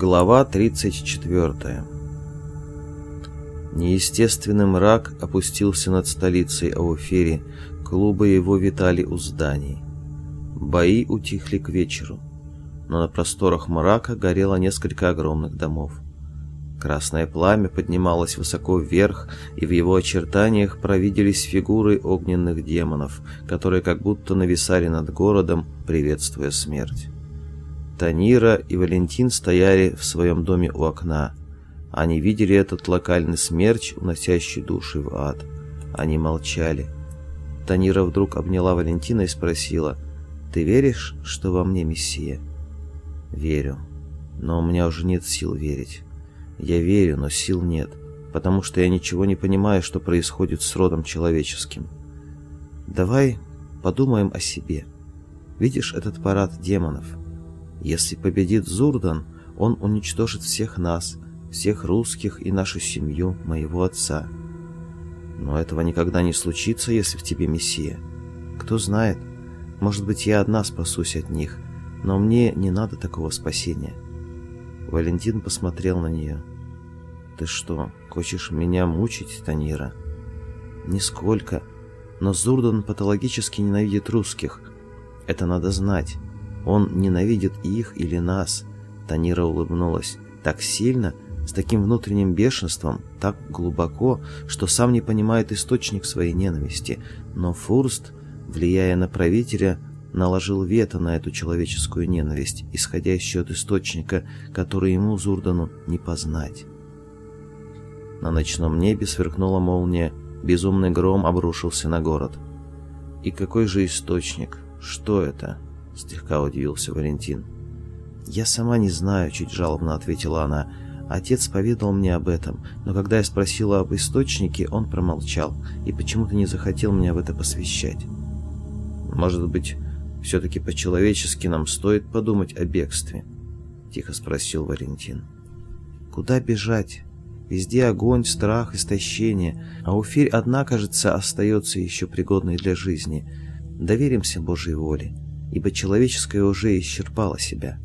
Глава 34 Неестественный мрак опустился над столицей Ауфери, клубы его витали у зданий. Бои утихли к вечеру, но на просторах мрака горело несколько огромных домов. Красное пламя поднималось высоко вверх, и в его очертаниях провиделись фигуры огненных демонов, которые как будто нависали над городом, приветствуя смерть. Танира и Валентин стояли в своем доме у окна. Они видели этот локальный смерч, уносящий души в ад. Они молчали. Танира вдруг обняла Валентина и спросила, «Ты веришь, что во мне Мессия?» «Верю, но у меня уже нет сил верить. Я верю, но сил нет, потому что я ничего не понимаю, что происходит с родом человеческим. Давай подумаем о себе. Видишь этот парад демонов?» Если победит Зурдан, он уничтожит всех нас, всех русских и нашу семью, моего отца. Но этого никогда не случится, если в тебе Мессия. Кто знает, может быть, я одна спасусь от них, но мне не надо такого спасения. Валентин посмотрел на нее. «Ты что, хочешь меня мучить, Танира?» «Нисколько. Но Зурдан патологически ненавидит русских. Это надо знать. Он ненавидит их или нас. Танира улыбнулась. Так сильно, с таким внутренним бешенством, так глубоко, что сам не понимает источник своей ненависти. Но Фурст, влияя на правителя, наложил вето на эту человеческую ненависть, исходящую от источника, который ему, Зурдану, не познать. На ночном небе сверкнула молния, безумный гром обрушился на город. И какой же источник? Что это? Слегка удивился Валентин. «Я сама не знаю», — чуть жалобно ответила она. «Отец поведал мне об этом, но когда я спросила об источнике, он промолчал и почему-то не захотел меня в это посвящать». «Может быть, все-таки по-человечески нам стоит подумать о бегстве?» — тихо спросил Валентин. «Куда бежать? Везде огонь, страх, истощение, а Уфирь одна, кажется, остается еще пригодной для жизни. Доверимся Божьей воле» ибо человеческое уже исчерпало себя.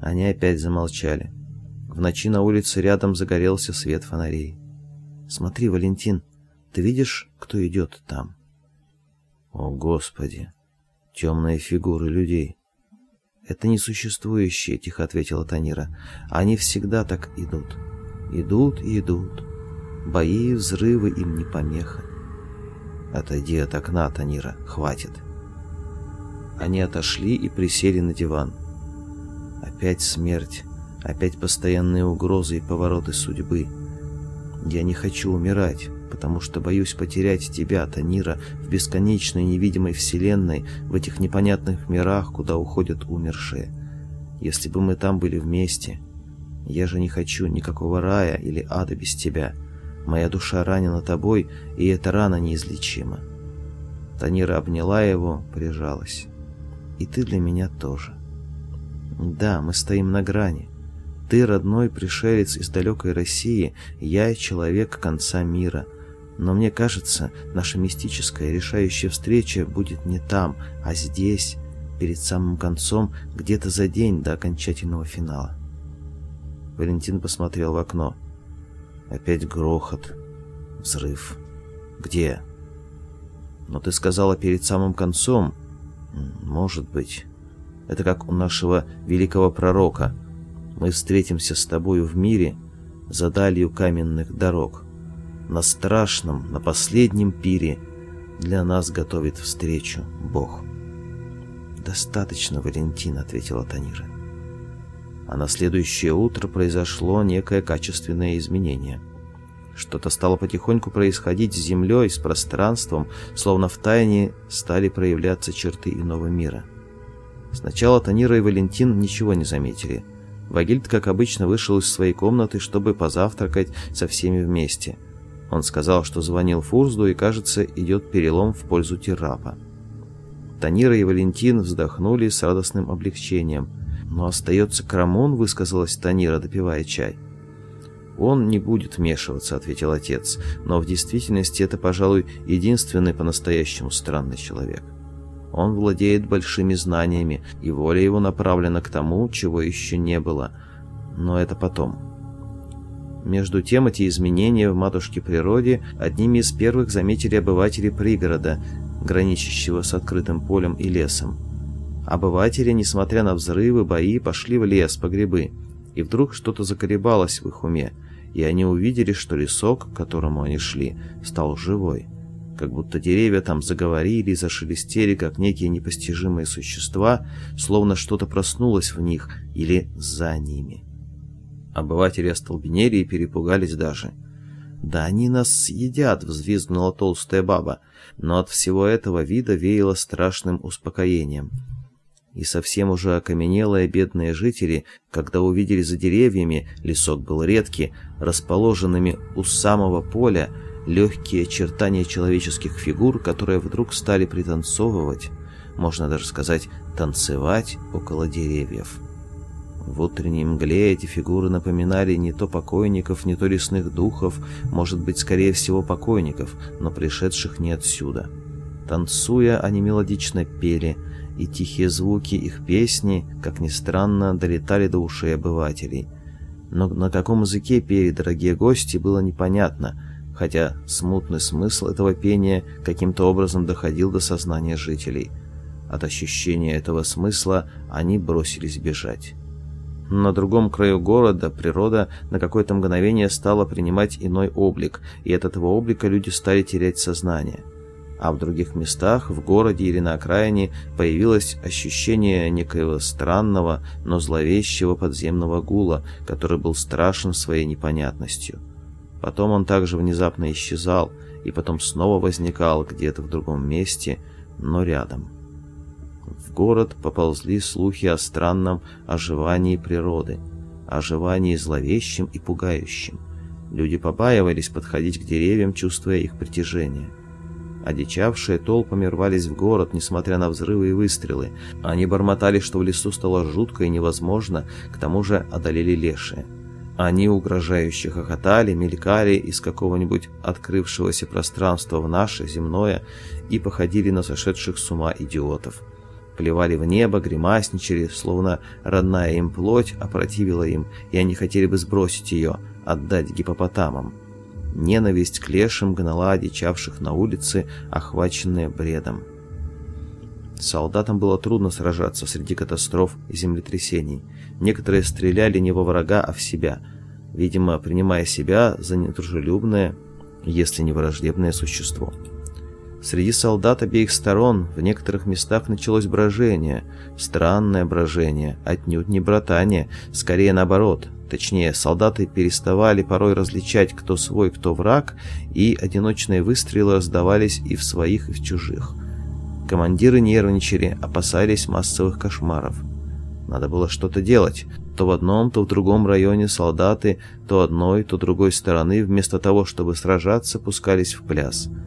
Они опять замолчали. В ночи на улице рядом загорелся свет фонарей. «Смотри, Валентин, ты видишь, кто идет там?» «О, Господи! Темные фигуры людей!» «Это несуществующие», — тихо ответила Танира. «Они всегда так идут. Идут и идут. Бои и взрывы им не помеха». «Отойди от окна, Танира, хватит». Они отошли и присели на диван. Опять смерть, опять постоянные угрозы и повороты судьбы. Я не хочу умирать, потому что боюсь потерять тебя, Танира, в бесконечной невидимой вселенной, в этих непонятных мирах, куда уходят умершие. Если бы мы там были вместе. Я же не хочу никакого рая или ада без тебя. Моя душа ранена тобой, и эта рана неизлечима. Танира обняла его, прижалась и ты для меня тоже. Да, мы стоим на грани. Ты родной пришелец из далекой России, я человек конца мира. Но мне кажется, наша мистическая решающая встреча будет не там, а здесь, перед самым концом, где-то за день до окончательного финала. Валентин посмотрел в окно. Опять грохот. Взрыв. Где? Но ты сказала перед самым концом, может быть. Это как у нашего великого пророка. Мы встретимся с тобою в мире за далью каменных дорог. На страшном, на последнем пире для нас готовит встречу Бог. «Достаточно, Валентин», — ответила Танира. А на следующее утро произошло некое качественное изменение — что-то стало потихоньку происходить с Землей, с пространством, словно в тайне стали проявляться черты иного мира. Сначала Танира и Валентин ничего не заметили. Вагильд, как обычно, вышел из своей комнаты, чтобы позавтракать со всеми вместе. Он сказал, что звонил Фурзду и, кажется, идет перелом в пользу Тирапа. Танира и Валентин вздохнули с радостным облегчением. «Но остается Крамон», — высказалась Танира, допивая чай. «Он не будет вмешиваться», — ответил отец, «но в действительности это, пожалуй, единственный по-настоящему странный человек. Он владеет большими знаниями, и воля его направлена к тому, чего еще не было. Но это потом. Между тем, эти изменения в матушке природе одними из первых заметили обыватели пригорода, граничащего с открытым полем и лесом. Обыватели, несмотря на взрывы, бои, пошли в лес по грибы, и вдруг что-то заколебалось в их уме, и они увидели, что лесок, к которому они шли, стал живой. Как будто деревья там заговорили и зашелестели, как некие непостижимые существа, словно что-то проснулось в них или за ними. Обыватели остолбенели и перепугались даже. «Да они нас съедят!» — взвизгнула толстая баба, но от всего этого вида веяло страшным успокоением. И совсем уже окаменелые бедные жители, когда увидели за деревьями, лесок был редкий, расположенными у самого поля, легкие очертания человеческих фигур, которые вдруг стали пританцовывать, можно даже сказать, танцевать около деревьев. В утренней мгле эти фигуры напоминали не то покойников, не то лесных духов, может быть, скорее всего, покойников, но пришедших не отсюда. Танцуя, они мелодично пели, и тихие звуки их песни, как ни странно, долетали до ушей обывателей. Но на каком языке пели дорогие гости, было непонятно, хотя смутный смысл этого пения каким-то образом доходил до сознания жителей. От ощущения этого смысла они бросились бежать. На другом краю города природа на какое-то мгновение стала принимать иной облик, и от этого облика люди стали терять сознание. А в других местах, в городе или на окраине, появилось ощущение некоего странного, но зловещего подземного гула, который был страшен своей непонятностью. Потом он также внезапно исчезал, и потом снова возникал где-то в другом месте, но рядом в город поползли слухи о странном оживании природы, оживании зловещем и пугающем. Люди побаивались подходить к деревьям, чувствуя их притяжение. Одичавшие толпами рвались в город, несмотря на взрывы и выстрелы. Они бормотали, что в лесу стало жутко и невозможно, к тому же одолели лешие. Они угрожающе хохотали, мелькали из какого-нибудь открывшегося пространства в наше, земное, и походили на сошедших с ума идиотов плевали в небо, гримасничали, словно родная им плоть опротивила им, и они хотели бы сбросить ее, отдать гипопотамам. Ненависть к лешим гнала одичавших на улице, охваченные бредом. Солдатам было трудно сражаться среди катастроф и землетрясений. Некоторые стреляли не во врага, а в себя, видимо, принимая себя за недружелюбное, если не враждебное существо. Среди солдат обеих сторон в некоторых местах началось брожение, странное брожение, отнюдь не братание, скорее наоборот. Точнее, солдаты переставали порой различать, кто свой, кто враг, и одиночные выстрелы раздавались и в своих, и в чужих. Командиры нервничали, опасались массовых кошмаров. Надо было что-то делать. То в одном, то в другом районе солдаты то одной, то другой стороны, вместо того, чтобы сражаться, пускались в пляс –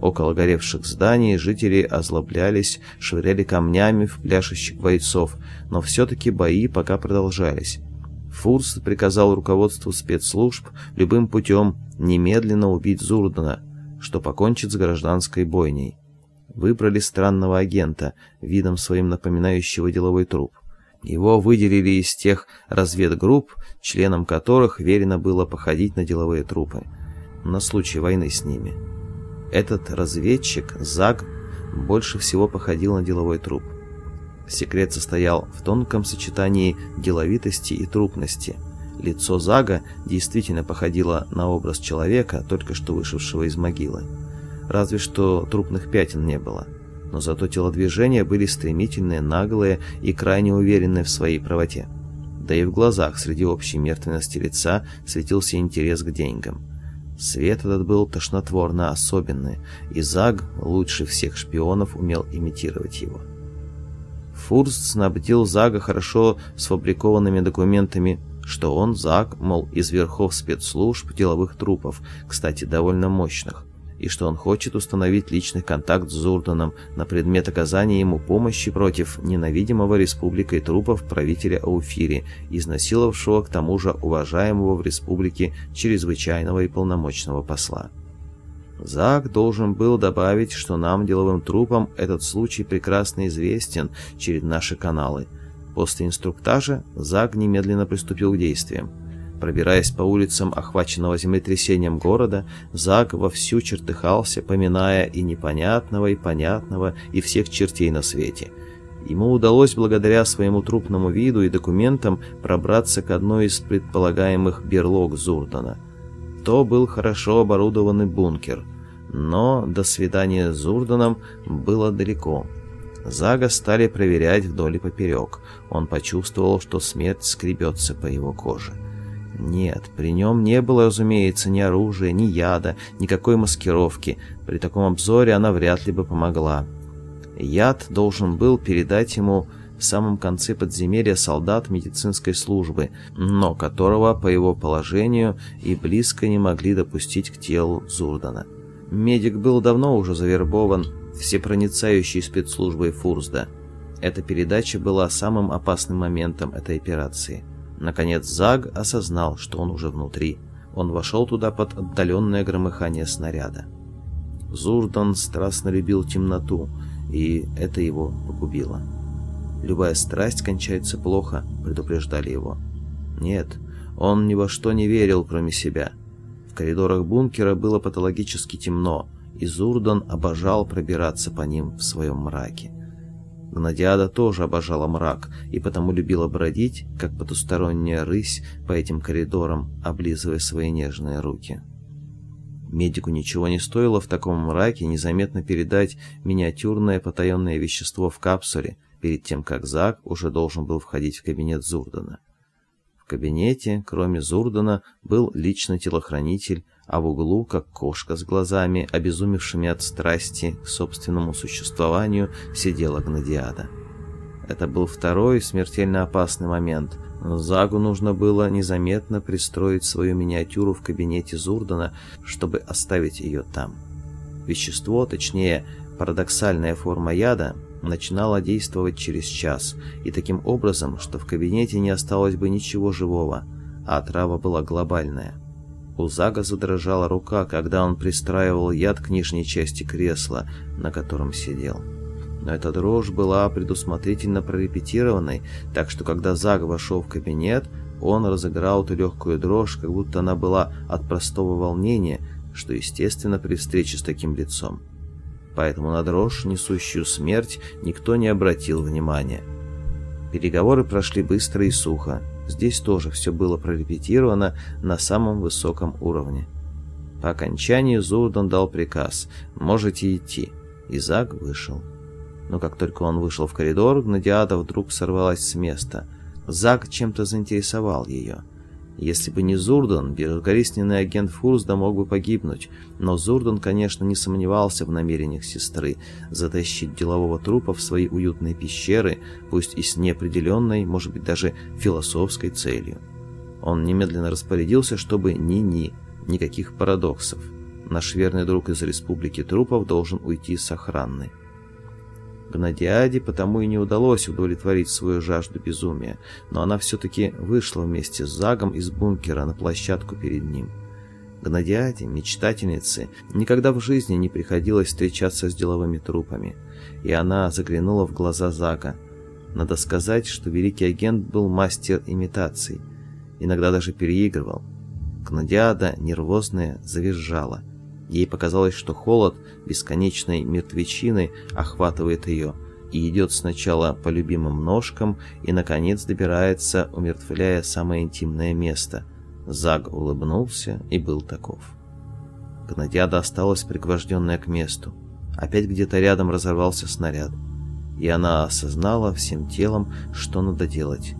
Около горевших зданий жители озлоблялись, швыряли камнями в пляшущих бойцов, но все-таки бои пока продолжались. Фурст приказал руководству спецслужб любым путем немедленно убить Зурдана, что покончит с гражданской бойней. Выбрали странного агента, видом своим напоминающего деловой труп. Его выделили из тех разведгрупп, членам которых верено было походить на деловые трупы, на случай войны с ними. Этот разведчик, Заг, больше всего походил на деловой труп. Секрет состоял в тонком сочетании деловитости и трупности. Лицо Зага действительно походило на образ человека, только что вышедшего из могилы. Разве что трупных пятен не было. Но зато телодвижения были стремительные, наглые и крайне уверенные в своей правоте. Да и в глазах среди общей мертвенности лица светился интерес к деньгам. Свет этот был тошнотворно особенный, и Заг, лучше всех шпионов, умел имитировать его. Фурст снабдил Зага хорошо сфабрикованными документами, что он, Заг, мол, из верхов спецслужб деловых трупов, кстати, довольно мощных, и что он хочет установить личный контакт с Зурданом на предмет оказания ему помощи против ненавидимого республикой трупов правителя Ауфири, изнасиловавшего к тому же уважаемого в республике чрезвычайного и полномочного посла. Зак должен был добавить, что нам, деловым трупам, этот случай прекрасно известен через наши каналы. После инструктажа Заг немедленно приступил к действиям. Пробираясь по улицам охваченного землетрясением города, Заг вовсю чертыхался, поминая и непонятного, и понятного, и всех чертей на свете. Ему удалось благодаря своему трупному виду и документам пробраться к одной из предполагаемых берлог Зурдана. То был хорошо оборудованный бункер, но до свидания с Зурданом было далеко. Зага стали проверять вдоль и поперек. Он почувствовал, что смерть скребется по его коже. Нет, при нем не было, разумеется, ни оружия, ни яда, никакой маскировки. При таком обзоре она вряд ли бы помогла. Яд должен был передать ему в самом конце подземелья солдат медицинской службы, но которого, по его положению, и близко не могли допустить к телу Зурдана. Медик был давно уже завербован всепроницающей спецслужбой Фурсда. Эта передача была самым опасным моментом этой операции. Наконец Заг осознал, что он уже внутри. Он вошел туда под отдаленное громыхание снаряда. Зурдан страстно любил темноту, и это его погубило. «Любая страсть кончается плохо», — предупреждали его. Нет, он ни во что не верил, кроме себя. В коридорах бункера было патологически темно, и Зурдан обожал пробираться по ним в своем мраке. Гнадиада тоже обожала мрак и потому любила бродить, как потусторонняя рысь, по этим коридорам, облизывая свои нежные руки. Медику ничего не стоило в таком мраке незаметно передать миниатюрное потаенное вещество в капсуле, перед тем, как Зак уже должен был входить в кабинет Зурдана. В кабинете, кроме Зурдана, был личный телохранитель, а в углу, как кошка с глазами, обезумевшими от страсти к собственному существованию, сидела Гнадиада. Это был второй смертельно опасный момент, Загу нужно было незаметно пристроить свою миниатюру в кабинете Зурдана, чтобы оставить ее там. Вещество, точнее, парадоксальная форма яда, начинало действовать через час, и таким образом, что в кабинете не осталось бы ничего живого, а отрава была глобальная. У Зага задрожала рука, когда он пристраивал яд к нижней части кресла, на котором сидел. Но эта дрожь была предусмотрительно прорепетированной, так что когда Заг вошел в кабинет, он разыграл эту легкую дрожь, как будто она была от простого волнения, что естественно при встрече с таким лицом. Поэтому на дрожь, несущую смерть, никто не обратил внимания. Переговоры прошли быстро и сухо. Здесь тоже все было прорепетировано на самом высоком уровне. По окончании Зурдан дал приказ «Можете идти». Изак вышел. Но как только он вышел в коридор, Гнадиада вдруг сорвалась с места. Зак чем-то заинтересовал ее. Если бы не Зурдан, безукоризненный агент Фурсда мог бы погибнуть, но Зурдан, конечно, не сомневался в намерениях сестры затащить делового трупа в свои уютные пещеры, пусть и с неопределенной, может быть, даже философской целью. Он немедленно распорядился, чтобы ни-ни, никаких парадоксов. Наш верный друг из Республики Трупов должен уйти с охранной. Гнадиаде потому и не удалось удовлетворить свою жажду безумия, но она все-таки вышла вместе с Загом из бункера на площадку перед ним. Гнадиаде, мечтательнице, никогда в жизни не приходилось встречаться с деловыми трупами, и она заглянула в глаза Зага. Надо сказать, что великий агент был мастер имитаций, иногда даже переигрывал. Гнадиада, нервозная, завизжала. Ей показалось, что холод бесконечной мертвечины охватывает ее и идет сначала по любимым ножкам и, наконец, добирается, умертвляя самое интимное место. Заг улыбнулся и был таков. Гнадиада осталась пригвожденная к месту. Опять где-то рядом разорвался снаряд. И она осознала всем телом, что надо делать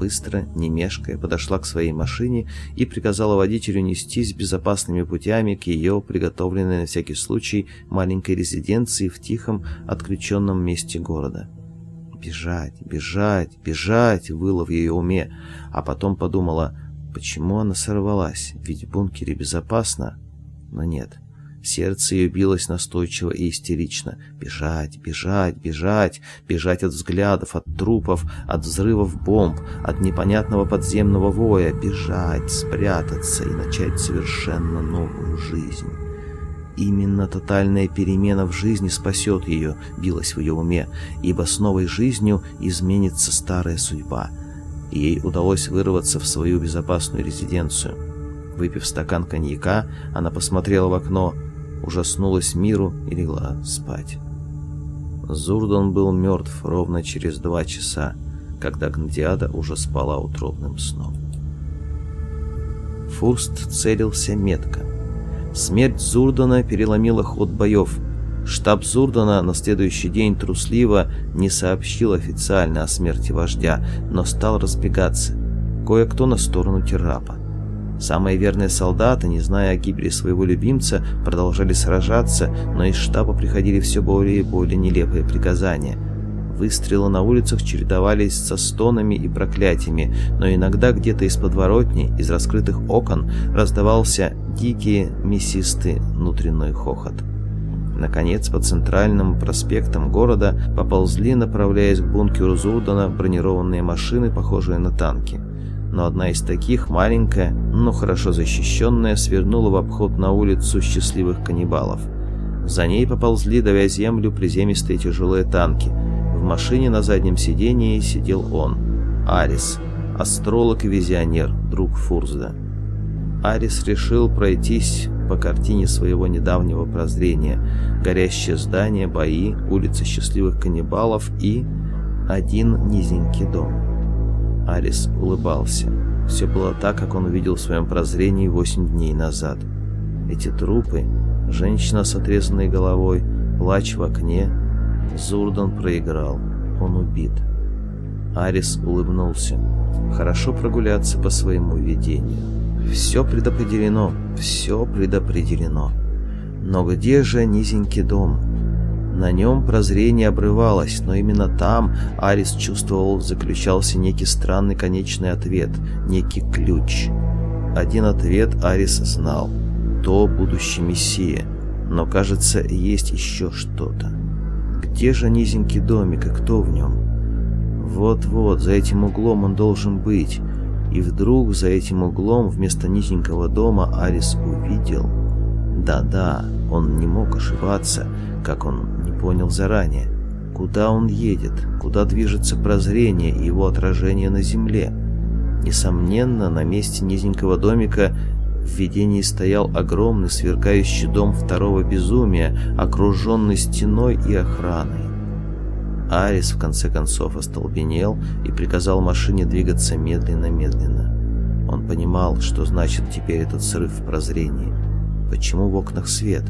быстро, не мешкая, подошла к своей машине и приказала водителю нестись безопасными путями к ее приготовленной на всякий случай маленькой резиденции в тихом, отключенном месте города. «Бежать, бежать, бежать!» — выло в ее уме, а потом подумала, почему она сорвалась, ведь в бункере безопасно. Но нет, Сердце ее билось настойчиво и истерично. Бежать, бежать, бежать, бежать от взглядов, от трупов, от взрывов бомб, от непонятного подземного воя, бежать, спрятаться и начать совершенно новую жизнь. именно тотальная перемена в жизни спасет ее, билась в ее уме, ибо с новой жизнью изменится старая судьба. Ей удалось вырваться в свою безопасную резиденцию. Выпив стакан коньяка, она посмотрела в окно, ужаснулась миру и легла спать. Зурдан был мертв ровно через два часа, когда Гндиада уже спала утробным сном. Фурст целился метко. Смерть Зурдана переломила ход боев. Штаб Зурдана на следующий день трусливо не сообщил официально о смерти вождя, но стал разбегаться. Кое-кто на сторону Террапа. Самые верные солдаты, не зная о гибели своего любимца, продолжали сражаться, но из штаба приходили все более и более нелепые приказания – Выстрелы на улицах чередовались со стонами и проклятиями, но иногда где-то из подворотни, из раскрытых окон, раздавался дикий мясистый внутренний хохот. Наконец, по центральным проспектам города поползли, направляясь к бункеру Зурдана, бронированные машины, похожие на танки. Но одна из таких, маленькая, но хорошо защищенная, свернула в обход на улицу счастливых каннибалов. За ней поползли, давя землю, приземистые тяжелые танки – в машине на заднем сидении сидел он, Арис, астролог и визионер, друг Фурзда. Арис решил пройтись по картине своего недавнего прозрения. Горящее здание, бои, улица счастливых каннибалов и один низенький дом. Арис улыбался. Все было так, как он увидел в своем прозрении восемь дней назад. Эти трупы, женщина с отрезанной головой, плач в окне, Зурдан проиграл. Он убит. Арис улыбнулся. Хорошо прогуляться по своему видению. Все предопределено, все предопределено. Но где же низенький дом? На нем прозрение обрывалось, но именно там Арис чувствовал, заключался некий странный конечный ответ, некий ключ. Один ответ Арис знал. То будущий Мессия. Но, кажется, есть еще что-то. Где же низенький домик и кто в нем? Вот-вот, за этим углом он должен быть. И вдруг за этим углом вместо низенького дома Арис увидел... Да-да, он не мог ошибаться, как он не понял заранее. Куда он едет, куда движется прозрение и его отражение на земле? Несомненно, на месте низенького домика в видении стоял огромный сверкающий дом второго безумия, окруженный стеной и охраной. Арис в конце концов остолбенел и приказал машине двигаться медленно-медленно. Он понимал, что значит теперь этот срыв в прозрении. Почему в окнах свет?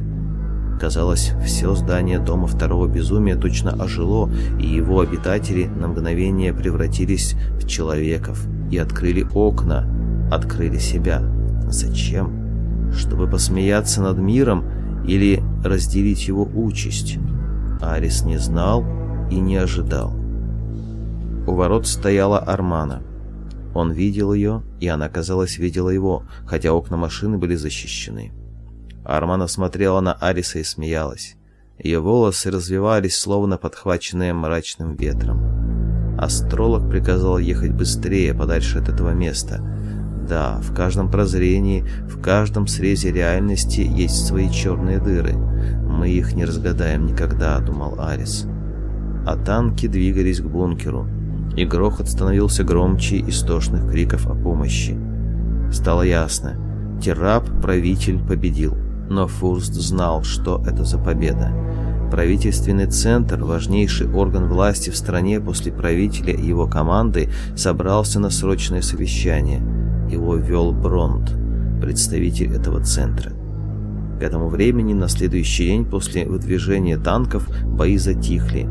Казалось, все здание дома второго безумия точно ожило, и его обитатели на мгновение превратились в человеков и открыли окна, открыли себя. Зачем? Чтобы посмеяться над миром или разделить его участь? Арис не знал и не ожидал. У ворот стояла Армана. Он видел ее, и она, казалось, видела его, хотя окна машины были защищены. Армана смотрела на Ариса и смеялась. Ее волосы развивались, словно подхваченные мрачным ветром. Астролог приказал ехать быстрее, подальше от этого места — да, в каждом прозрении, в каждом срезе реальности есть свои черные дыры. Мы их не разгадаем никогда, думал Арис. А танки двигались к бункеру, и грохот становился громче истошных криков о помощи. Стало ясно, Террап, правитель, победил. Но Фурст знал, что это за победа. Правительственный центр, важнейший орган власти в стране после правителя и его команды, собрался на срочное совещание – его вел Бронт, представитель этого центра. К этому времени, на следующий день после выдвижения танков, бои затихли.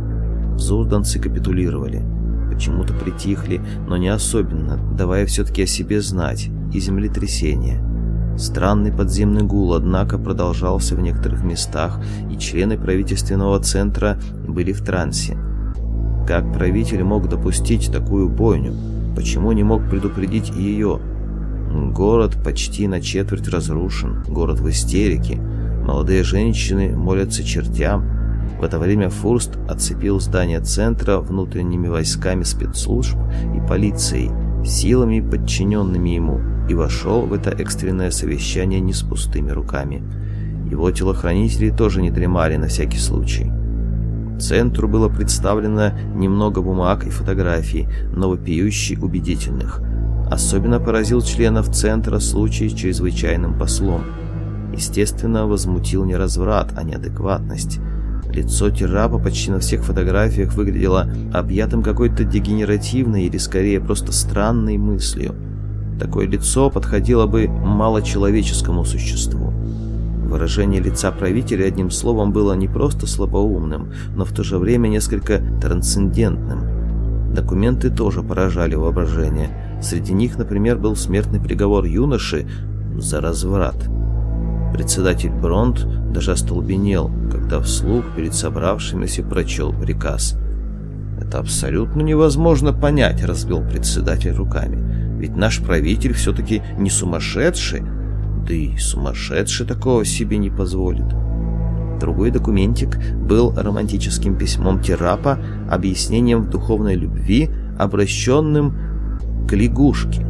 Зурданцы капитулировали. Почему-то притихли, но не особенно, давая все-таки о себе знать, и землетрясение. Странный подземный гул, однако, продолжался в некоторых местах, и члены правительственного центра были в трансе. Как правитель мог допустить такую бойню? Почему не мог предупредить ее? Город почти на четверть разрушен, город в истерике. Молодые женщины молятся чертям. В это время Фурст оцепил здание центра внутренними войсками спецслужб и полицией, силами, подчиненными ему, и вошел в это экстренное совещание не с пустыми руками. Его телохранители тоже не дремали на всякий случай. Центру было представлено немного бумаг и фотографий, но вопиющий убедительных. Особенно поразил членов Центра случай с чрезвычайным послом. Естественно, возмутил не разврат, а неадекватность. Лицо Террапа почти на всех фотографиях выглядело объятым какой-то дегенеративной или скорее просто странной мыслью. Такое лицо подходило бы малочеловеческому существу. Выражение лица правителя, одним словом, было не просто слабоумным, но в то же время несколько трансцендентным. Документы тоже поражали воображение. Среди них, например, был смертный приговор юноши за разврат. Председатель Бронт даже остолбенел, когда вслух перед собравшимися прочел приказ. «Это абсолютно невозможно понять», — разбил председатель руками. «Ведь наш правитель все-таки не сумасшедший, да и сумасшедший такого себе не позволит». Другой документик был романтическим письмом Терапа, объяснением в духовной любви, обращенным к лягушке.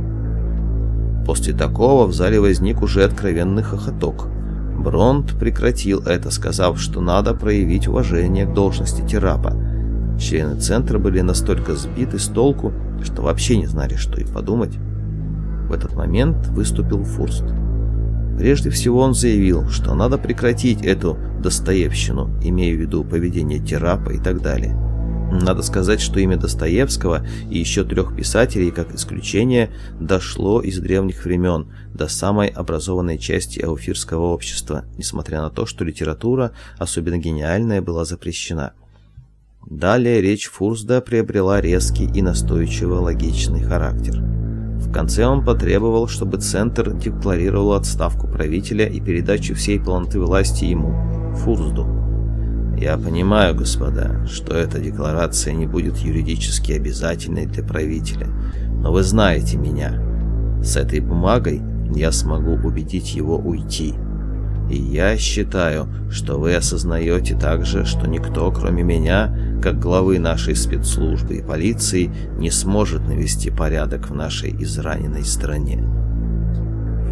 После такого в зале возник уже откровенный хохоток. Бронт прекратил это, сказав, что надо проявить уважение к должности Терапа. Члены центра были настолько сбиты с толку, что вообще не знали, что и подумать. В этот момент выступил Фурст. Прежде всего он заявил, что надо прекратить эту достоевщину, имея в виду поведение Терапа и так далее. Надо сказать, что имя Достоевского и еще трех писателей, как исключение, дошло из древних времен до самой образованной части ауфирского общества, несмотря на то, что литература, особенно гениальная, была запрещена. Далее речь Фурсда приобрела резкий и настойчиво логичный характер. В конце он потребовал, чтобы Центр декларировал отставку правителя и передачу всей полноты власти ему, Фурсду. Я понимаю, господа, что эта декларация не будет юридически обязательной для правителя, но вы знаете меня. С этой бумагой я смогу убедить его уйти. И я считаю, что вы осознаете также, что никто, кроме меня, как главы нашей спецслужбы и полиции, не сможет навести порядок в нашей израненной стране.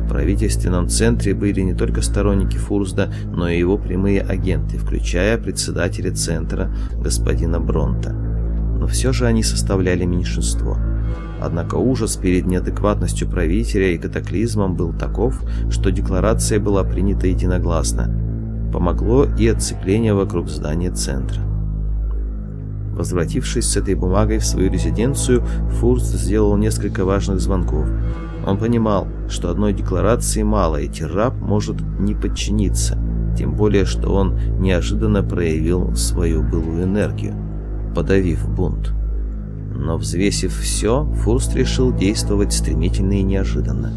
В правительственном центре были не только сторонники Фурсда, но и его прямые агенты, включая председателя центра господина Бронта. Но все же они составляли меньшинство. Однако ужас перед неадекватностью правителя и катаклизмом был таков, что декларация была принята единогласно. Помогло и отцепление вокруг здания центра. Возвратившись с этой бумагой в свою резиденцию, Фурст сделал несколько важных звонков. Он понимал, что одной декларации мало, и Террап может не подчиниться, тем более, что он неожиданно проявил свою былую энергию, подавив бунт. Но взвесив все, Фурст решил действовать стремительно и неожиданно.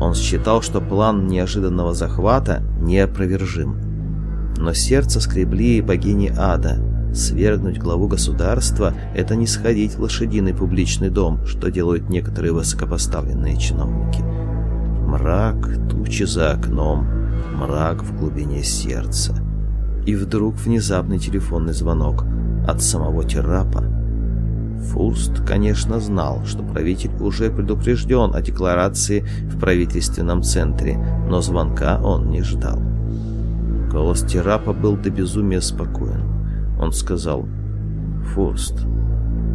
Он считал, что план неожиданного захвата неопровержим. Но сердце скребли богини ада, Свергнуть главу государства – это не сходить в лошадиный публичный дом, что делают некоторые высокопоставленные чиновники. Мрак, тучи за окном, мрак в глубине сердца. И вдруг внезапный телефонный звонок от самого Террапа. Фурст, конечно, знал, что правитель уже предупрежден о декларации в правительственном центре, но звонка он не ждал. Голос Террапа был до безумия спокоен. Он сказал, «Фурст,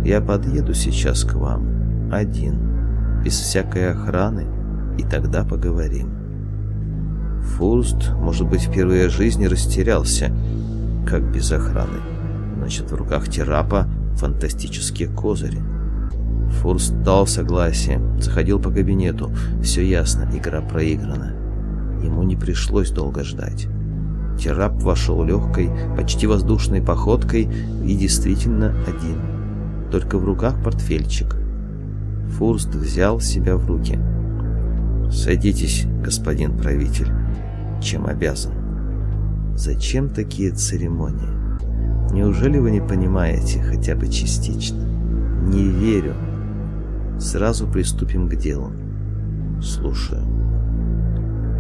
я подъеду сейчас к вам, один, без всякой охраны, и тогда поговорим». Фурст, может быть, в первые жизни растерялся, как без охраны. Значит, в руках Терапа фантастические козыри. Фурст дал согласие, заходил по кабинету. Все ясно, игра проиграна. Ему не пришлось долго ждать. Террап вошел легкой, почти воздушной походкой и действительно один. Только в руках портфельчик. Фурст взял себя в руки. «Садитесь, господин правитель. Чем обязан?» «Зачем такие церемонии? Неужели вы не понимаете хотя бы частично?» «Не верю. Сразу приступим к делу. Слушаю.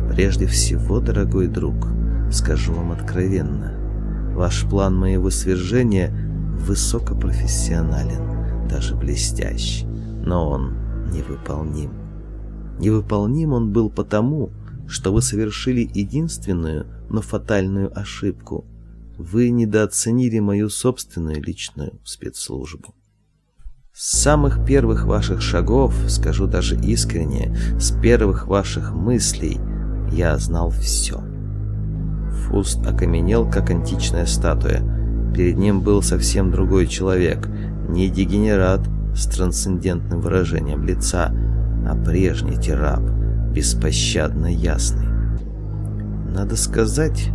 Прежде всего, дорогой друг, Скажу вам откровенно, ваш план моего свержения высокопрофессионален, даже блестящ, но он невыполним. Невыполним он был потому, что вы совершили единственную, но фатальную ошибку. Вы недооценили мою собственную личную спецслужбу. С самых первых ваших шагов, скажу даже искренне, с первых ваших мыслей, я знал все. Фуст окаменел, как античная статуя. Перед ним был совсем другой человек, не дегенерат с трансцендентным выражением лица, а прежний терап, беспощадно ясный. Надо сказать,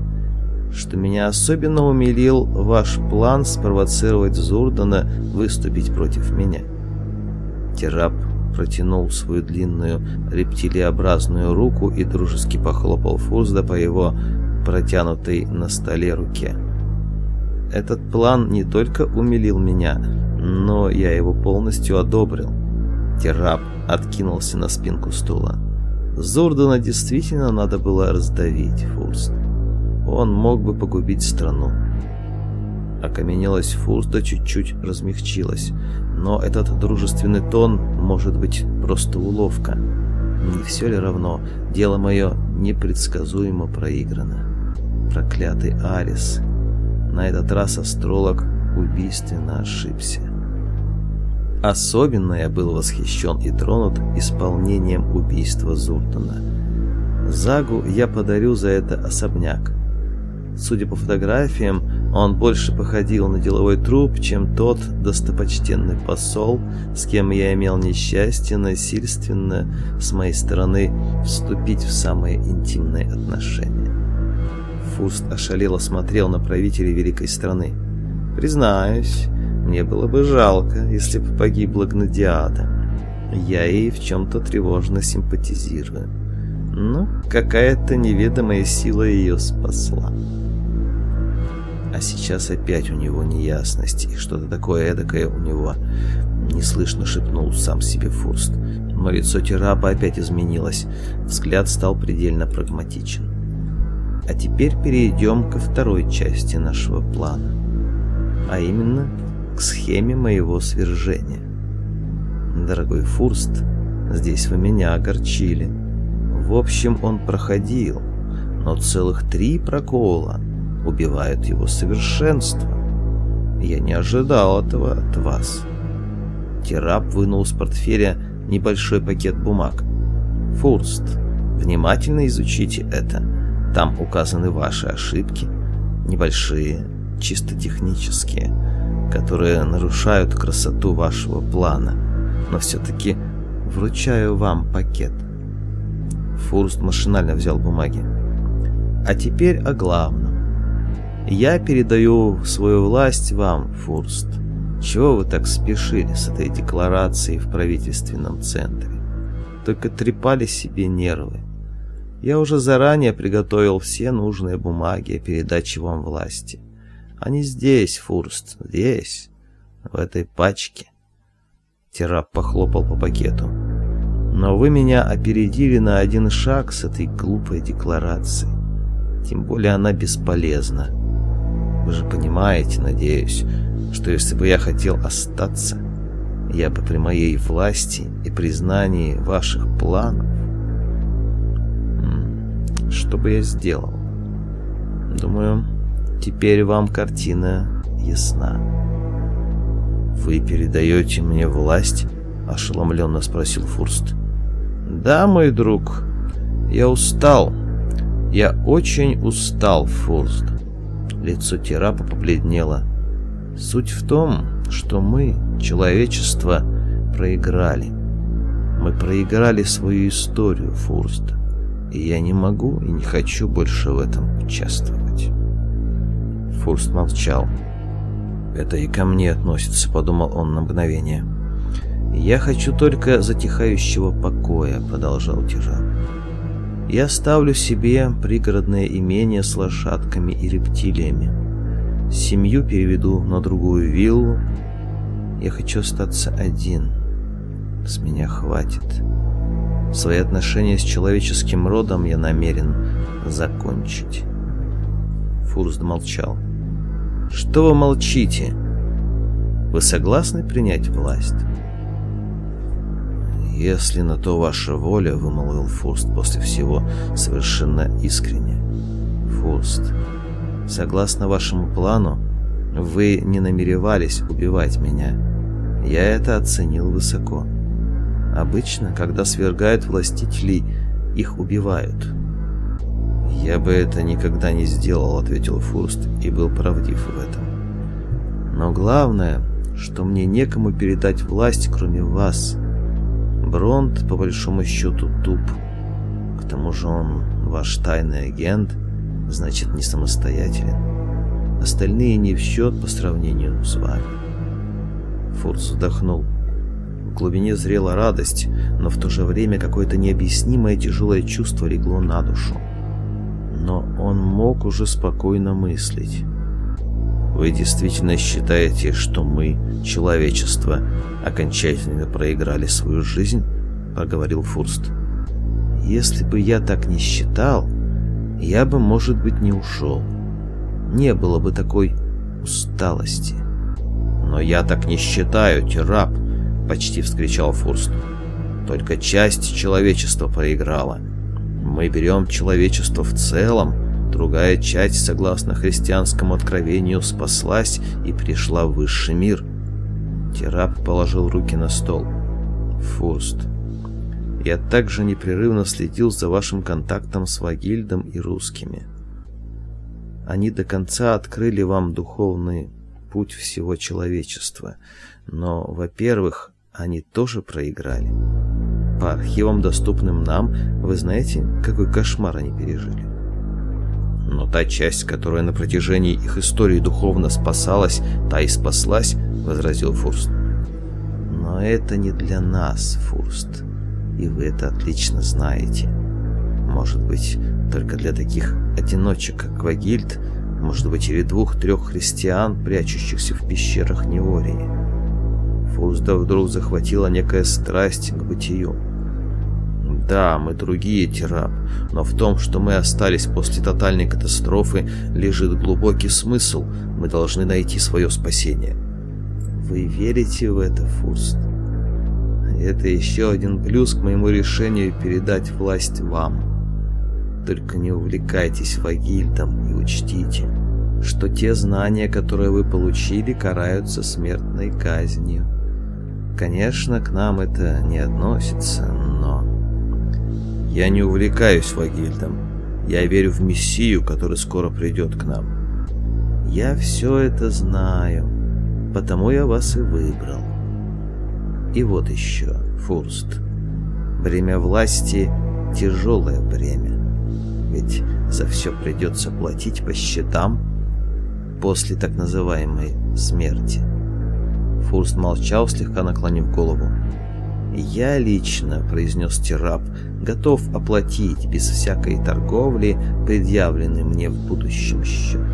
что меня особенно умилил ваш план спровоцировать Зурдана выступить против меня. Терап протянул свою длинную рептилиобразную руку и дружески похлопал Фурзда по его протянутой на столе руке. Этот план не только умилил меня, но я его полностью одобрил. Терап откинулся на спинку стула. Зурдана действительно надо было раздавить, Фурст. Он мог бы погубить страну. Окаменелость Фурста чуть-чуть размягчилась, но этот дружественный тон может быть просто уловка. Не все ли равно, дело мое непредсказуемо проиграно. Проклятый Арис. На этот раз астролог убийственно ошибся. Особенно я был восхищен и тронут исполнением убийства Зуртона. Загу я подарю за это особняк. Судя по фотографиям, он больше походил на деловой труп, чем тот достопочтенный посол, с кем я имел несчастье насильственно с моей стороны вступить в самые интимные отношения. Фуст ошалело смотрел на правителей великой страны. Признаюсь, мне было бы жалко, если бы погибла Гнадиада. Я ей в чем-то тревожно симпатизирую. Но какая-то неведомая сила ее спасла. А сейчас опять у него неясность, и что-то такое эдакое у него. Неслышно шепнул сам себе Фурст. Но лицо Терапа опять изменилось. Взгляд стал предельно прагматичен. А теперь перейдем ко второй части нашего плана. А именно, к схеме моего свержения. Дорогой Фурст, здесь вы меня огорчили. В общем, он проходил, но целых три прокола — убивают его совершенство. Я не ожидал этого от вас. Терап вынул из портфеля небольшой пакет бумаг. Фурст, внимательно изучите это. Там указаны ваши ошибки, небольшие, чисто технические, которые нарушают красоту вашего плана. Но все-таки вручаю вам пакет. Фурст машинально взял бумаги. А теперь о главном. Я передаю свою власть вам, Фурст. Чего вы так спешили с этой декларацией в правительственном центре? Только трепали себе нервы. Я уже заранее приготовил все нужные бумаги о передаче вам власти. Они здесь, Фурст, здесь, в этой пачке. Терап похлопал по пакету. Но вы меня опередили на один шаг с этой глупой декларацией. Тем более она бесполезна. Вы же понимаете, надеюсь, что если бы я хотел остаться, я бы при моей власти и признании ваших планов... Что бы я сделал? Думаю, теперь вам картина ясна. «Вы передаете мне власть?» — ошеломленно спросил Фурст. «Да, мой друг, я устал. Я очень устал, Фурст. Лицо Терапа побледнело. Суть в том, что мы, человечество, проиграли. Мы проиграли свою историю, Фурст. И я не могу и не хочу больше в этом участвовать. Фурст молчал. «Это и ко мне относится», — подумал он на мгновение. «Я хочу только затихающего покоя», — продолжал Тиран. Я ставлю себе пригородное имение с лошадками и рептилиями. Семью переведу на другую виллу. Я хочу остаться один. С меня хватит. Свои отношения с человеческим родом я намерен закончить. Фурст молчал. «Что вы молчите? Вы согласны принять власть?» «Если на то ваша воля», — вымолвил Фурст после всего совершенно искренне. «Фурст, согласно вашему плану, вы не намеревались убивать меня. Я это оценил высоко. Обычно, когда свергают властителей, их убивают». «Я бы это никогда не сделал», — ответил Фурст и был правдив в этом. «Но главное, что мне некому передать власть, кроме вас». Бронт, по большому счету, туп. К тому же он ваш тайный агент, значит, не самостоятелен. Остальные не в счет по сравнению с вами. Фурц вздохнул. Глубине зрела радость, но в то же время какое-то необъяснимое тяжелое чувство легло на душу. Но он мог уже спокойно мыслить. Вы действительно считаете, что мы, человечество, окончательно проиграли свою жизнь? Проговорил Фурст. Если бы я так не считал, я бы, может быть, не ушел. Не было бы такой усталости. Но я так не считаю, Терап, почти вскричал Фурст. Только часть человечества проиграла. Мы берем человечество в целом, Другая часть, согласно христианскому откровению, спаслась и пришла в высший мир. Терап положил руки на стол. Фурст, я также непрерывно следил за вашим контактом с Вагильдом и русскими. Они до конца открыли вам духовный путь всего человечества. Но, во-первых, они тоже проиграли. По архивам, доступным нам, вы знаете, какой кошмар они пережили? Но та часть, которая на протяжении их истории духовно спасалась, та и спаслась, возразил Фурст. Но это не для нас, Фурст. И вы это отлично знаете. Может быть, только для таких одиночек, как Вагильд, может быть, или двух-трех христиан, прячущихся в пещерах Неории. Фурста вдруг захватила некая страсть к бытию. Да, мы другие, Тираб, но в том, что мы остались после тотальной катастрофы, лежит глубокий смысл. Мы должны найти свое спасение. Вы верите в это, Фурст? Это еще один плюс к моему решению передать власть вам. Только не увлекайтесь Вагильдом и учтите, что те знания, которые вы получили, караются смертной казнью. Конечно, к нам это не относится, я не увлекаюсь Вагильдом. Я верю в Мессию, который скоро придет к нам. Я все это знаю, потому я вас и выбрал. И вот еще, Фурст. Бремя власти — тяжелое бремя. Ведь за все придется платить по счетам после так называемой смерти. Фурст молчал, слегка наклонив голову. «Я лично», — произнес Тираб, — «готов оплатить без всякой торговли предъявленный мне в будущем счет.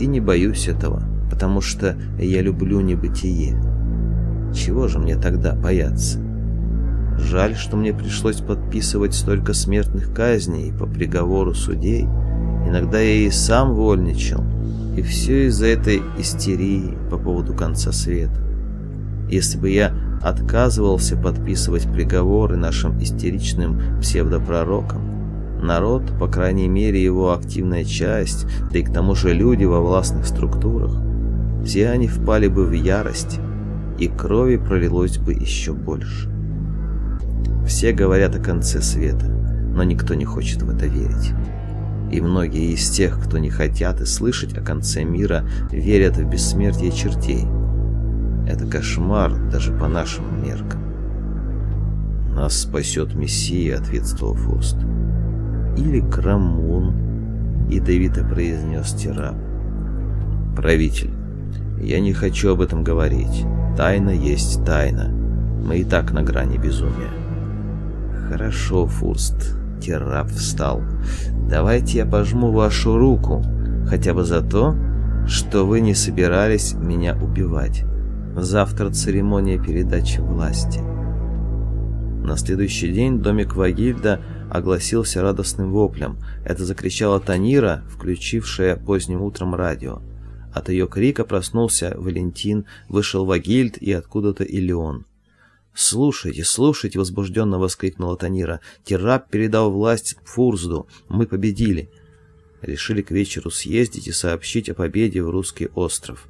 И не боюсь этого, потому что я люблю небытие. Чего же мне тогда бояться? Жаль, что мне пришлось подписывать столько смертных казней по приговору судей. Иногда я и сам вольничал, и все из-за этой истерии по поводу конца света. Если бы я отказывался подписывать приговоры нашим истеричным псевдопророкам. Народ, по крайней мере его активная часть, да и к тому же люди во властных структурах, все они впали бы в ярость, и крови пролилось бы еще больше. Все говорят о конце света, но никто не хочет в это верить. И многие из тех, кто не хотят и слышать о конце мира, верят в бессмертие чертей – это кошмар даже по нашим меркам. Нас спасет Мессия, ответствовал Фост. Или Крамун, ядовито произнес Тираб. Правитель, я не хочу об этом говорить. Тайна есть тайна. Мы и так на грани безумия. Хорошо, Фурст. Тираб встал. Давайте я пожму вашу руку, хотя бы за то, что вы не собирались меня убивать. Завтра церемония передачи власти. На следующий день домик Вагильда огласился радостным воплем. Это закричала Танира, включившая поздним утром радио. От ее крика проснулся Валентин, вышел Вагильд и откуда-то Илеон. «Слушайте, слушайте!» — возбужденно воскликнула Танира. «Террап передал власть Фурзду. Мы победили!» Решили к вечеру съездить и сообщить о победе в русский остров.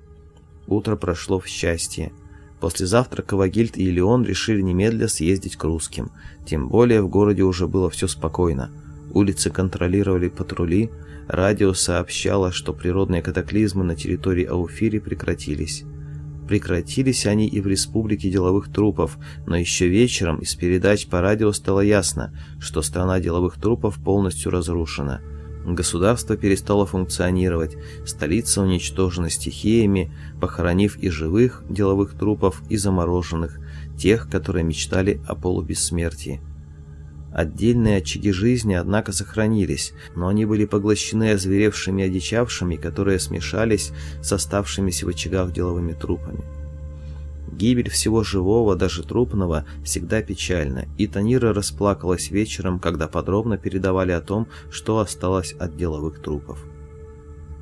Утро прошло в счастье. После завтрака Вагильд и Леон решили немедля съездить к русским. Тем более в городе уже было все спокойно. Улицы контролировали патрули, радио сообщало, что природные катаклизмы на территории Ауфири прекратились. Прекратились они и в республике деловых трупов, но еще вечером из передач по радио стало ясно, что страна деловых трупов полностью разрушена. Государство перестало функционировать, столица уничтожена стихиями, похоронив и живых деловых трупов, и замороженных, тех, которые мечтали о полубессмертии. Отдельные очаги жизни, однако, сохранились, но они были поглощены озверевшими одичавшими, которые смешались с оставшимися в очагах деловыми трупами. Гибель всего живого, даже трупного, всегда печальна, и Танира расплакалась вечером, когда подробно передавали о том, что осталось от деловых трупов.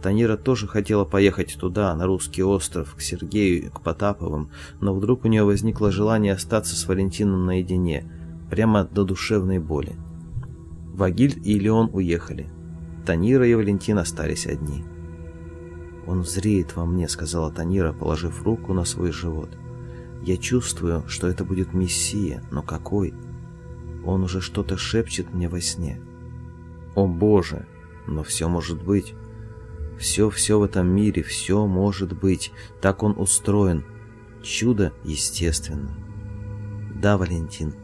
Танира тоже хотела поехать туда, на русский остров, к Сергею и к Потаповым, но вдруг у нее возникло желание остаться с Валентином наедине – прямо до душевной боли. Вагиль и Леон уехали. Танира и Валентин остались одни. «Он зреет во мне», — сказала Танира, положив руку на свой живот. «Я чувствую, что это будет Мессия, но какой? Он уже что-то шепчет мне во сне». «О Боже! Но все может быть. Все-все в этом мире, все может быть. Так он устроен. Чудо естественно». «Да, Валентин,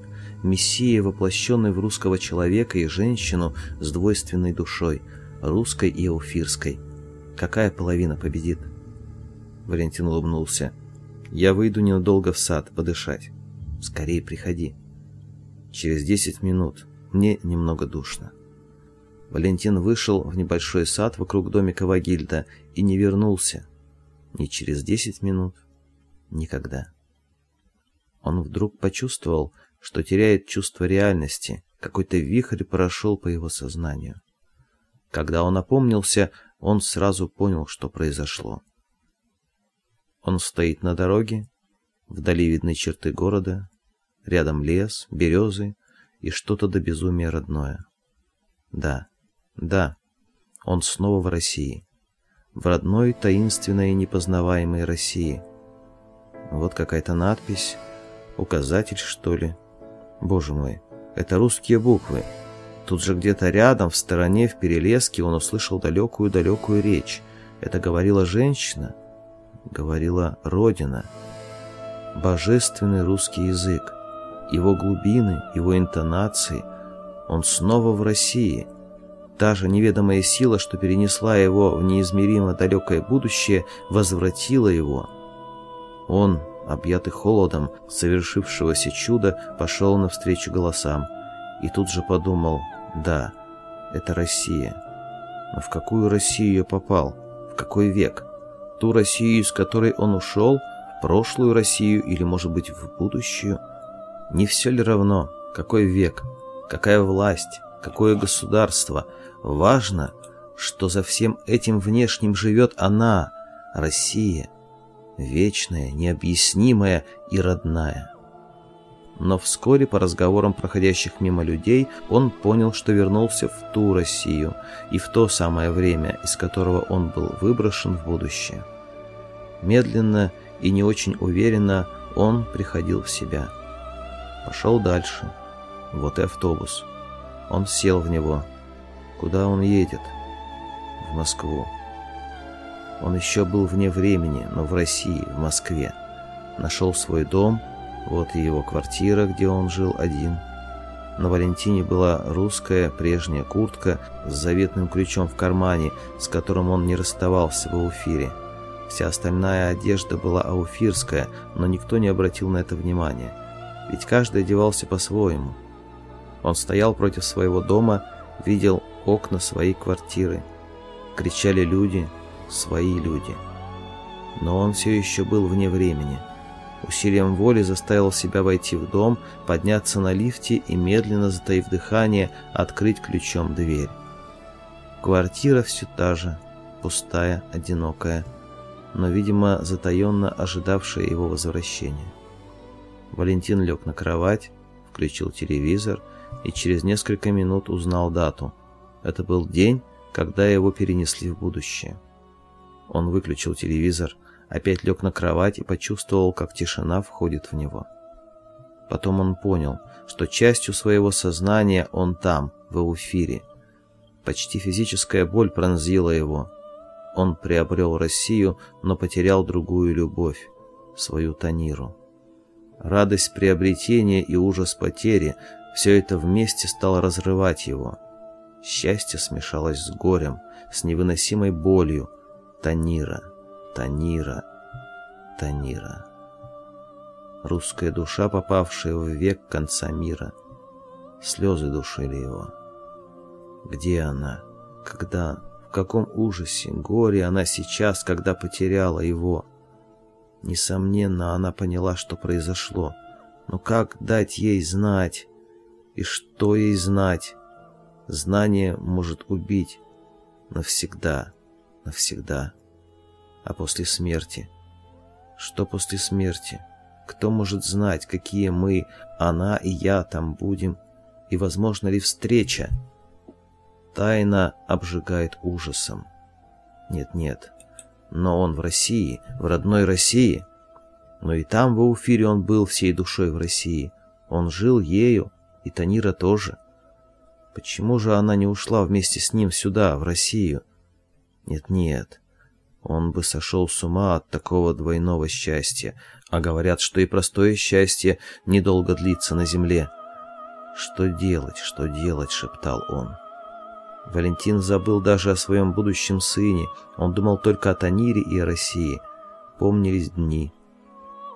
Мессия, воплощенный в русского человека и женщину с двойственной душой, русской и ауфирской. Какая половина победит? Валентин улыбнулся. Я выйду ненадолго в сад подышать. Скорее приходи. Через десять минут. Мне немного душно. Валентин вышел в небольшой сад вокруг домика Вагильда и не вернулся. Ни через десять минут, никогда. Он вдруг почувствовал, что теряет чувство реальности, какой-то вихрь прошел по его сознанию. Когда он опомнился, он сразу понял, что произошло. Он стоит на дороге, вдали видны черты города, рядом лес, березы и что-то до безумия родное. Да, да, он снова в России, в родной, таинственной и непознаваемой России. Вот какая-то надпись, указатель, что ли, Боже мой, это русские буквы. Тут же где-то рядом, в стороне, в перелеске, он услышал далекую-далекую речь. Это говорила женщина, говорила Родина. Божественный русский язык, его глубины, его интонации. Он снова в России. Та же неведомая сила, что перенесла его в неизмеримо далекое будущее, возвратила его. Он объятый холодом совершившегося чуда, пошел навстречу голосам. И тут же подумал, да, это Россия. Но в какую Россию я попал? В какой век? Ту Россию, из которой он ушел? В прошлую Россию или, может быть, в будущую? Не все ли равно? Какой век? Какая власть? Какое государство? Важно, что за всем этим внешним живет она, Россия вечная, необъяснимая и родная. Но вскоре по разговорам проходящих мимо людей он понял, что вернулся в ту Россию и в то самое время, из которого он был выброшен в будущее. Медленно и не очень уверенно он приходил в себя. Пошел дальше. Вот и автобус. Он сел в него. Куда он едет? В Москву. Он еще был вне времени, но в России, в Москве. Нашел свой дом, вот и его квартира, где он жил один. На Валентине была русская прежняя куртка с заветным ключом в кармане, с которым он не расставался в Ауфире. Вся остальная одежда была ауфирская, но никто не обратил на это внимания. Ведь каждый одевался по-своему. Он стоял против своего дома, видел окна своей квартиры. Кричали люди, свои люди. Но он все еще был вне времени. Усилием воли заставил себя войти в дом, подняться на лифте и, медленно затаив дыхание, открыть ключом дверь. Квартира все та же, пустая, одинокая, но, видимо, затаенно ожидавшая его возвращения. Валентин лег на кровать, включил телевизор и через несколько минут узнал дату. Это был день, когда его перенесли в будущее. Он выключил телевизор, опять лег на кровать и почувствовал, как тишина входит в него. Потом он понял, что частью своего сознания он там, в Эуфире. Почти физическая боль пронзила его. Он приобрел Россию, но потерял другую любовь, свою Таниру. Радость приобретения и ужас потери – все это вместе стало разрывать его. Счастье смешалось с горем, с невыносимой болью. Танира, Танира, Танира. Русская душа, попавшая в век конца мира. Слезы душили его. Где она? Когда? В каком ужасе, горе она сейчас, когда потеряла его? Несомненно, она поняла, что произошло. Но как дать ей знать? И что ей знать? Знание может убить. Навсегда, навсегда. А после смерти? Что после смерти? Кто может знать, какие мы, она и я там будем? И возможно ли встреча? Тайна обжигает ужасом. Нет-нет, но он в России, в родной России. Но и там, в Уфире, он был всей душой в России. Он жил ею, и Танира тоже. Почему же она не ушла вместе с ним сюда, в Россию? Нет-нет, он бы сошел с ума от такого двойного счастья, а говорят, что и простое счастье недолго длится на земле. «Что делать, что делать?» — шептал он. Валентин забыл даже о своем будущем сыне, он думал только о Танире и о России. Помнились дни.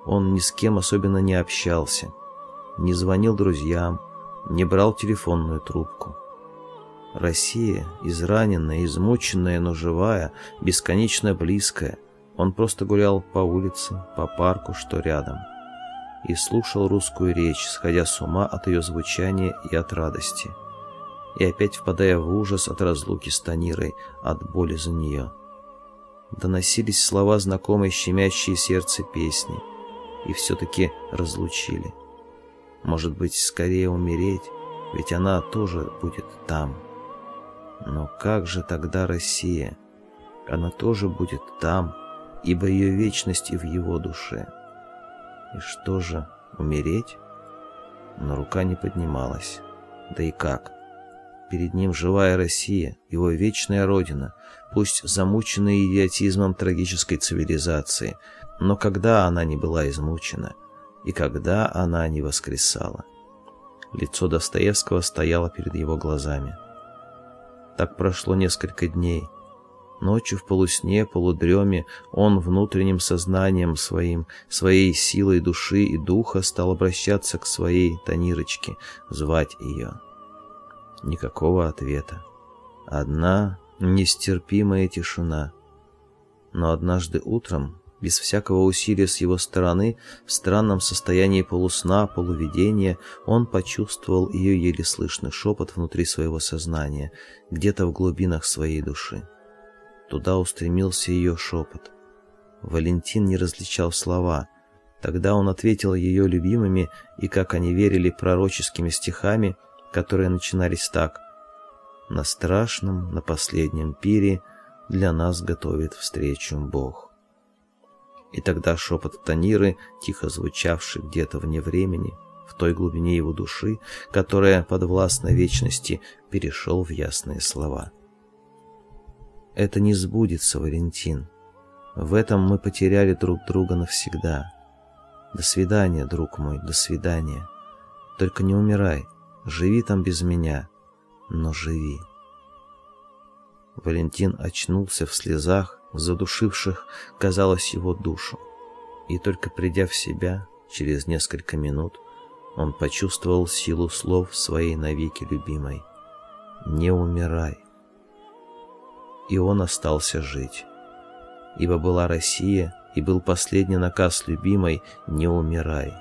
Он ни с кем особенно не общался, не звонил друзьям, не брал телефонную трубку. Россия, израненная, измученная, но живая, бесконечно близкая. Он просто гулял по улице, по парку, что рядом. И слушал русскую речь, сходя с ума от ее звучания и от радости. И опять впадая в ужас от разлуки с Танирой, от боли за нее. Доносились слова знакомой щемящие сердце песни. И все-таки разлучили. Может быть, скорее умереть, ведь она тоже будет там. Но как же тогда Россия? Она тоже будет там, ибо ее вечность и в его душе. И что же, умереть? Но рука не поднималась. Да и как? Перед ним живая Россия, его вечная родина, пусть замученная идиотизмом трагической цивилизации, но когда она не была измучена, и когда она не воскресала. Лицо Достоевского стояло перед его глазами. Так прошло несколько дней. Ночью в полусне, полудреме он внутренним сознанием своим, своей силой души и духа стал обращаться к своей Танирочке, звать ее. Никакого ответа. Одна нестерпимая тишина. Но однажды утром без всякого усилия с его стороны, в странном состоянии полусна, полувидения, он почувствовал ее еле слышный шепот внутри своего сознания, где-то в глубинах своей души. Туда устремился ее шепот. Валентин не различал слова. Тогда он ответил ее любимыми и, как они верили, пророческими стихами, которые начинались так «На страшном, на последнем пире для нас готовит встречу Бог». И тогда шепот Таниры, тихо звучавший где-то вне времени, в той глубине его души, которая подвластна вечности, перешел в ясные слова. «Это не сбудется, Валентин. В этом мы потеряли друг друга навсегда. До свидания, друг мой, до свидания. Только не умирай, живи там без меня, но живи». Валентин очнулся в слезах, задушивших, казалось, его душу. И только придя в себя, через несколько минут, он почувствовал силу слов своей навеки любимой. «Не умирай». И он остался жить. Ибо была Россия, и был последний наказ любимой «Не умирай».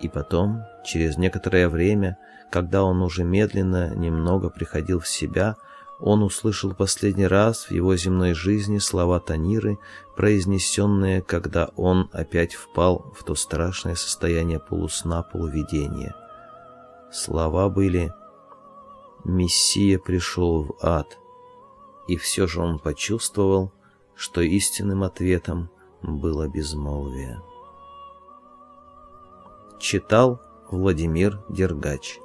И потом, через некоторое время, когда он уже медленно, немного приходил в себя, он услышал последний раз в его земной жизни слова Таниры, произнесенные, когда он опять впал в то страшное состояние полусна-полувидения. Слова были «Мессия пришел в ад», и все же он почувствовал, что истинным ответом было безмолвие. Читал Владимир Дергач